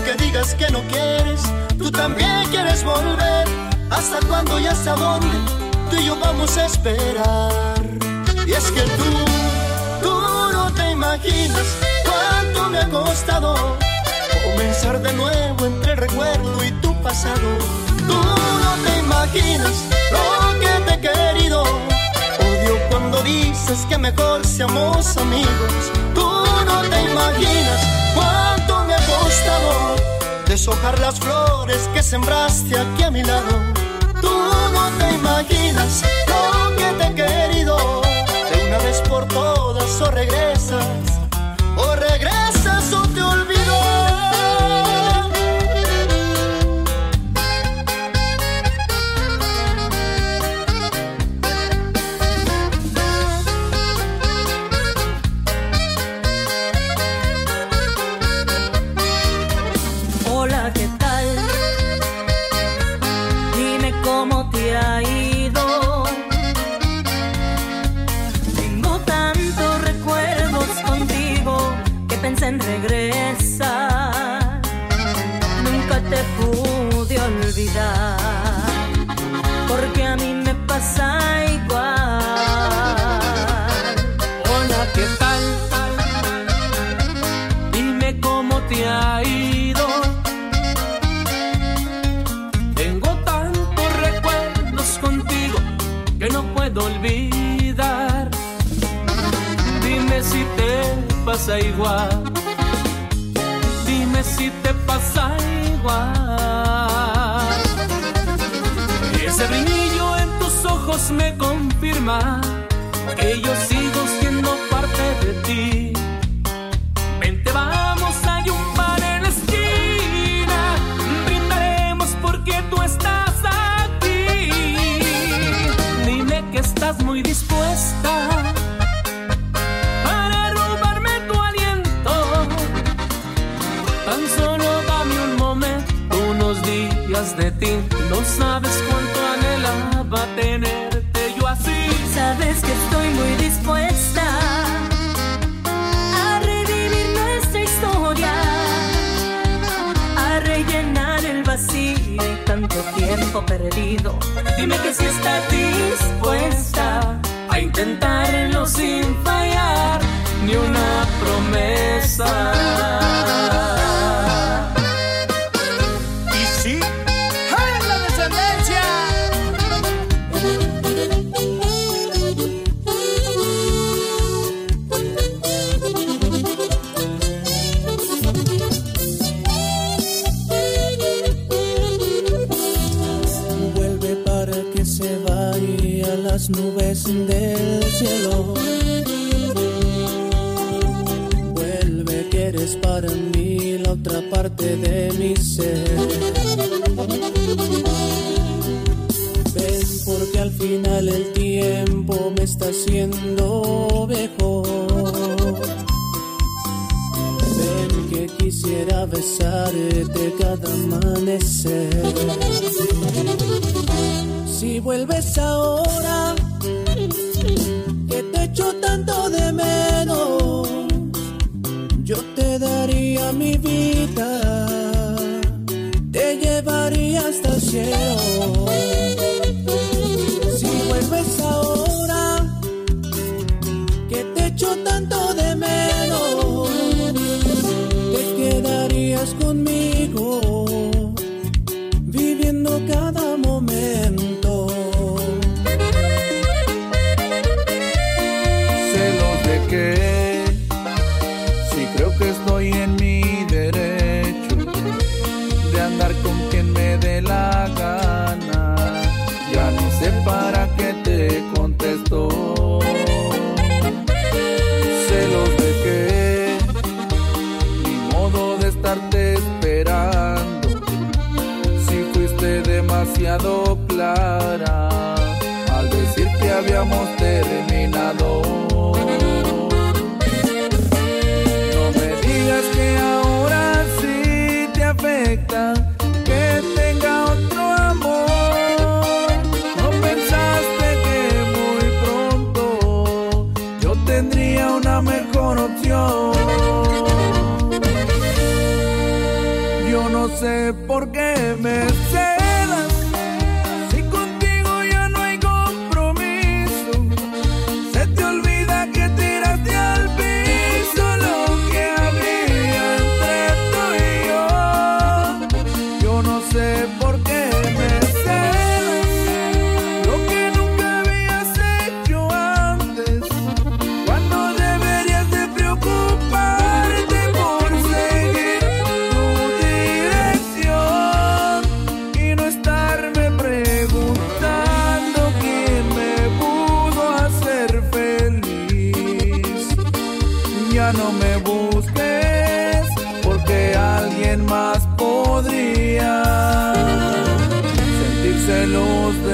aunque digas que no quieres, tú también quieres volver. ¿Hasta cuando y hasta dónde tú y yo vamos a esperar? Y es que tú, tú no te imaginas cuánto me ha costado comenzar de nuevo entre el recuerdo y tu pasado. Tú no te imaginas lo que te he querido. Odio cuando dices que mejor seamos amigos. Tú no te imaginas cuánto me ha costado deshojar las flores que sembraste aquí a mi lado. Tú no te imaginas lo que te he querido. De una vez por todas o regresas, o regresas te ha ido. Tengo tantos recuerdos contigo que no puedo olvidar. Dime si te pasa igual. Dime si te pasa igual. Ese brillo en tus ojos me confirma que yo sigo siendo parte de ti. No sabes cuánto anhelaba tenerte yo así. Sabes que estoy muy dispuesta a revivir nuestra historia, a rellenar el vacío y tanto tiempo perdido. Dime que si estás dispuesta a intentarlo sin fallar ni una promesa. Del cielo.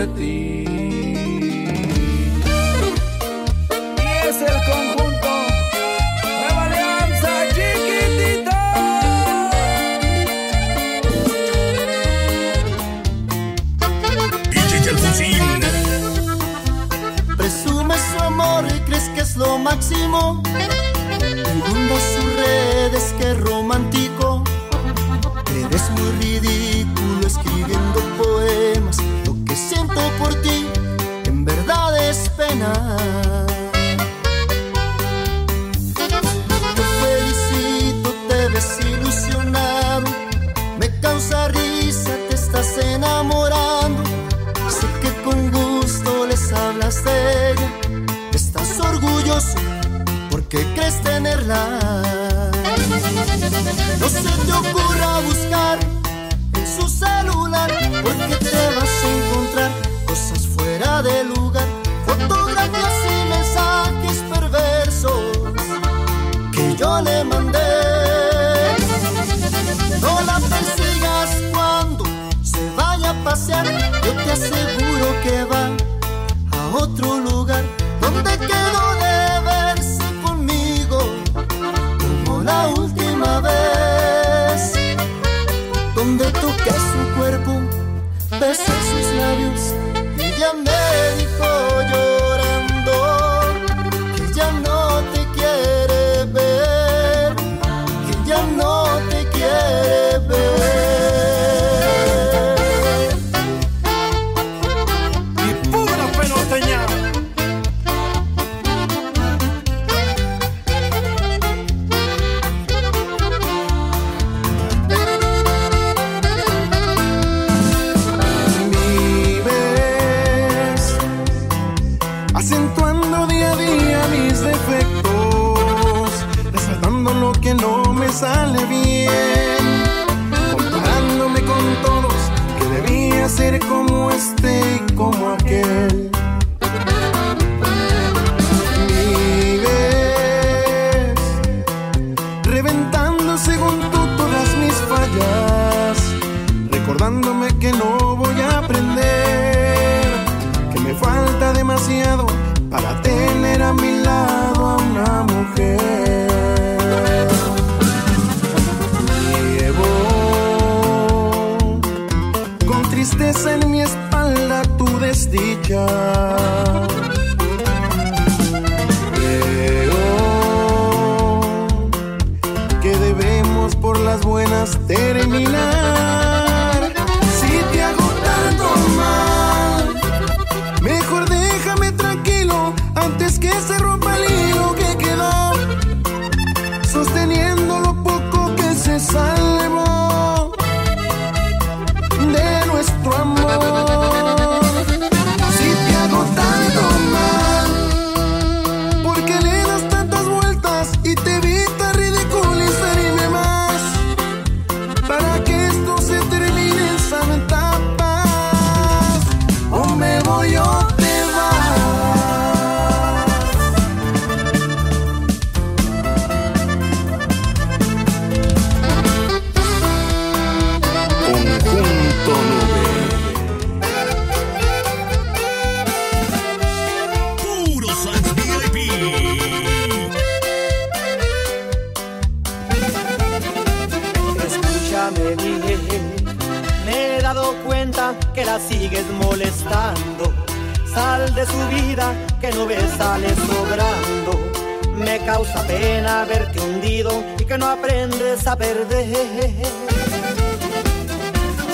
at. Estás orgulloso porque crees tenerla. No se te ocurra buscar en su celular porque te va besé sus labios y llamé que no me sale bien. Comparándome con todos, que debía ser como este y como aquel. Vives reventando según tú todas mis fallas, recordándome que no voy a aprender, que me falta demasiado para tener a mi lado desdicha. Creo que debemos por las buenas terminar.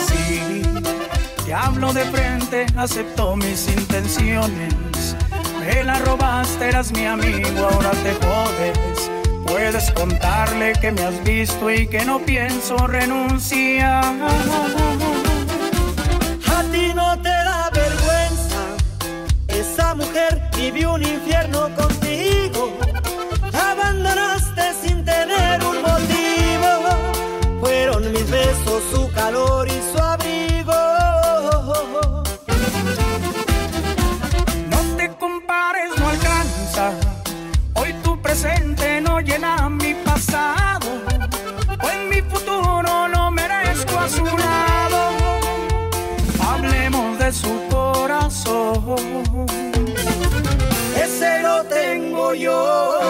Sí, te hablo de frente, acepto mis intenciones. Me la robaste, eras mi amigo, ahora te jodes. Puedes contarle que me has visto y que no pienso renunciar. A ti no te da vergüenza. Esa mujer vivió un infierno con calor y su abrigo. No te compares, no alcanza. Hoy tu presente no llena mi pasado. En mi futuro no merezco a su lado. Hablemos de su corazón. Ese lo tengo yo.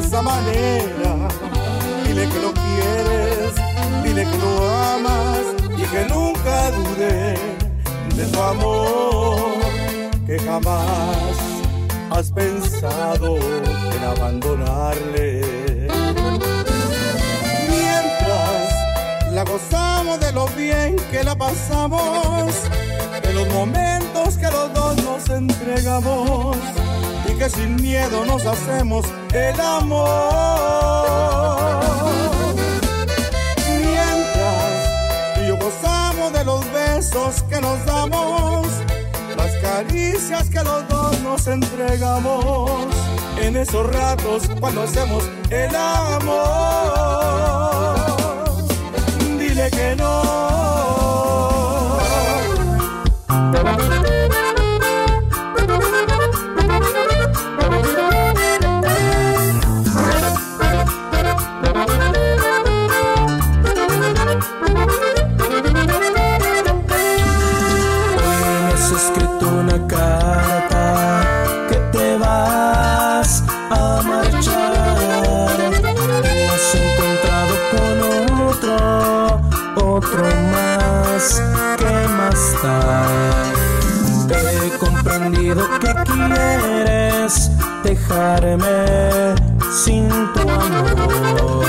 De esa manera. Dile que lo quieres, dile que lo amas y que nunca dude de tu amor, que jamás has pensado en abandonarle. Mientras la gozamos de lo bien que la pasamos, de los momentos que los dos nos entregamos y que sin miedo nos hacemos el amor. Mientras y yo gozamos de los besos que nos damos, las caricias que los dos nos entregamos, en esos ratos cuando hacemos el amor. Dile que no. He comprendido que quieres dejarme sin tu amor.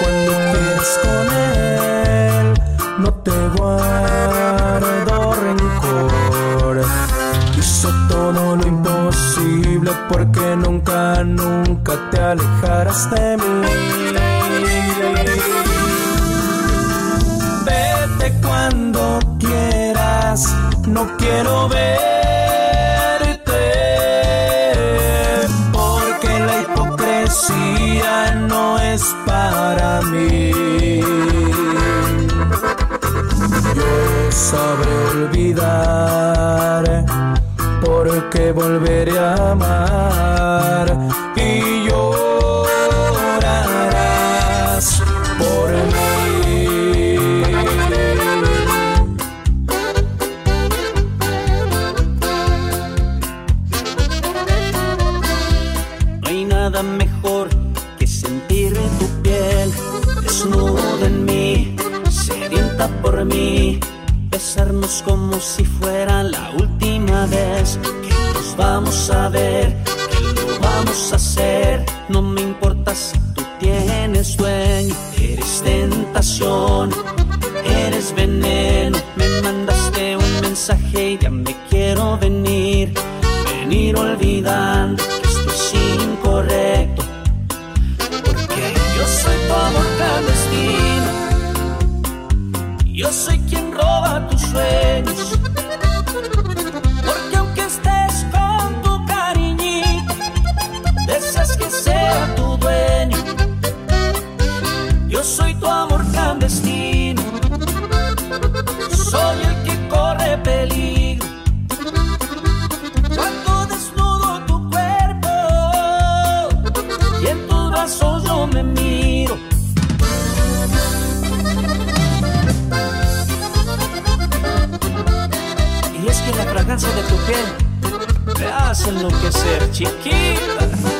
Cuando quieres con él, no te guardo rencor. Hizo todo lo imposible porque nunca, nunca te alejarás de mí. no quiero verte, porque la hipocresía no es para mí. Yo sabré olvidar, porque volveré eres tentación, eres veneno. Me mandaste un mensaje y ya me quiero venir, venir olvidando que esto es incorrecto. Porque yo soy tu amor clandestino, yo soy quien roba tus sueños. Porque aunque estés con tu cariñito, deseas que sea tu clandestino. Soy el que corre peligro. Cuando desnudo tu cuerpo y en tus brazos yo me miro. Y es que la fragancia de tu piel me hace enloquecer, chiquita.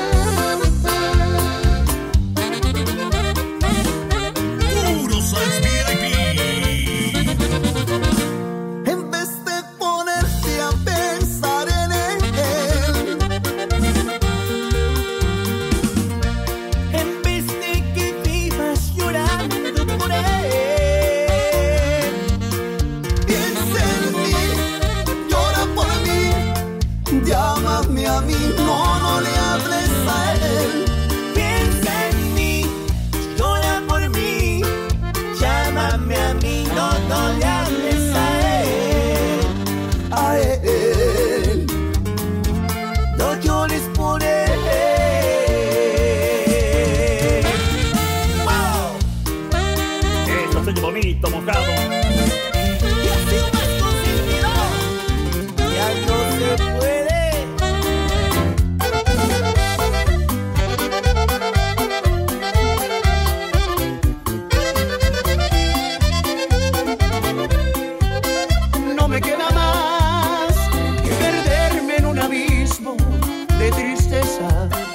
versa.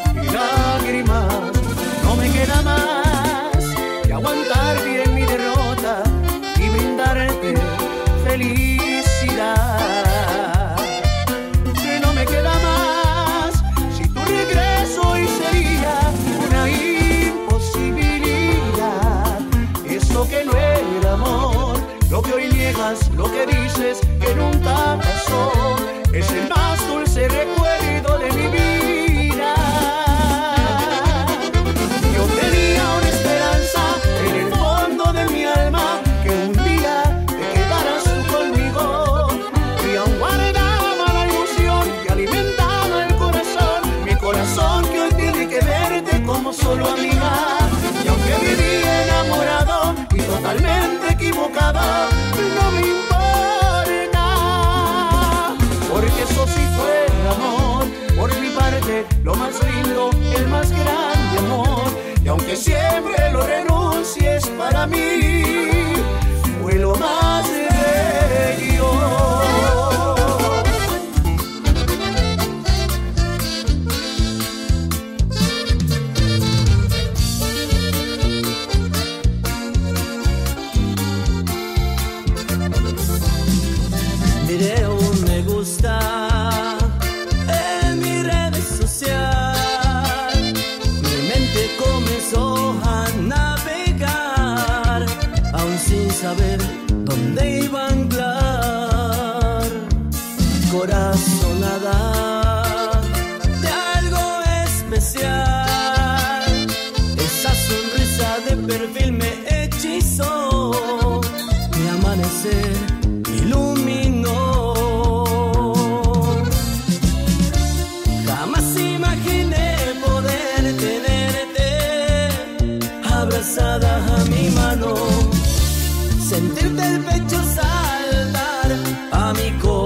si es para mí. Sentirte el pecho saltar a mi corazón.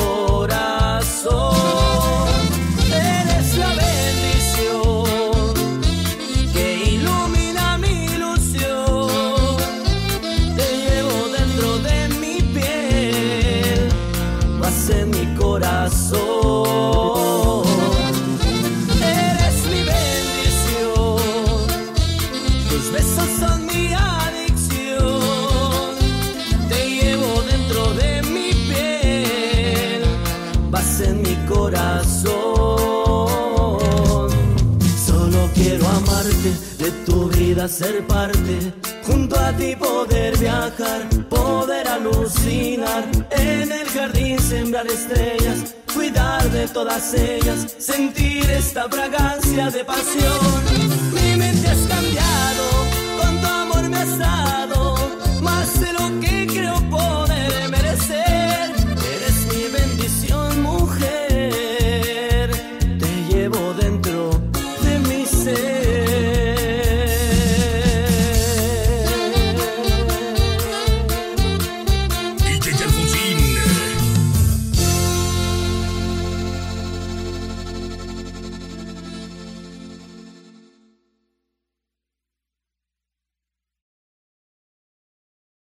ser parte, junto a ti poder viajar, poder alucinar, en el jardín sembrar estrellas, cuidar de todas ellas, sentir esta fragancia de pasión. Mi mente has cambiado, con tu amor me has dado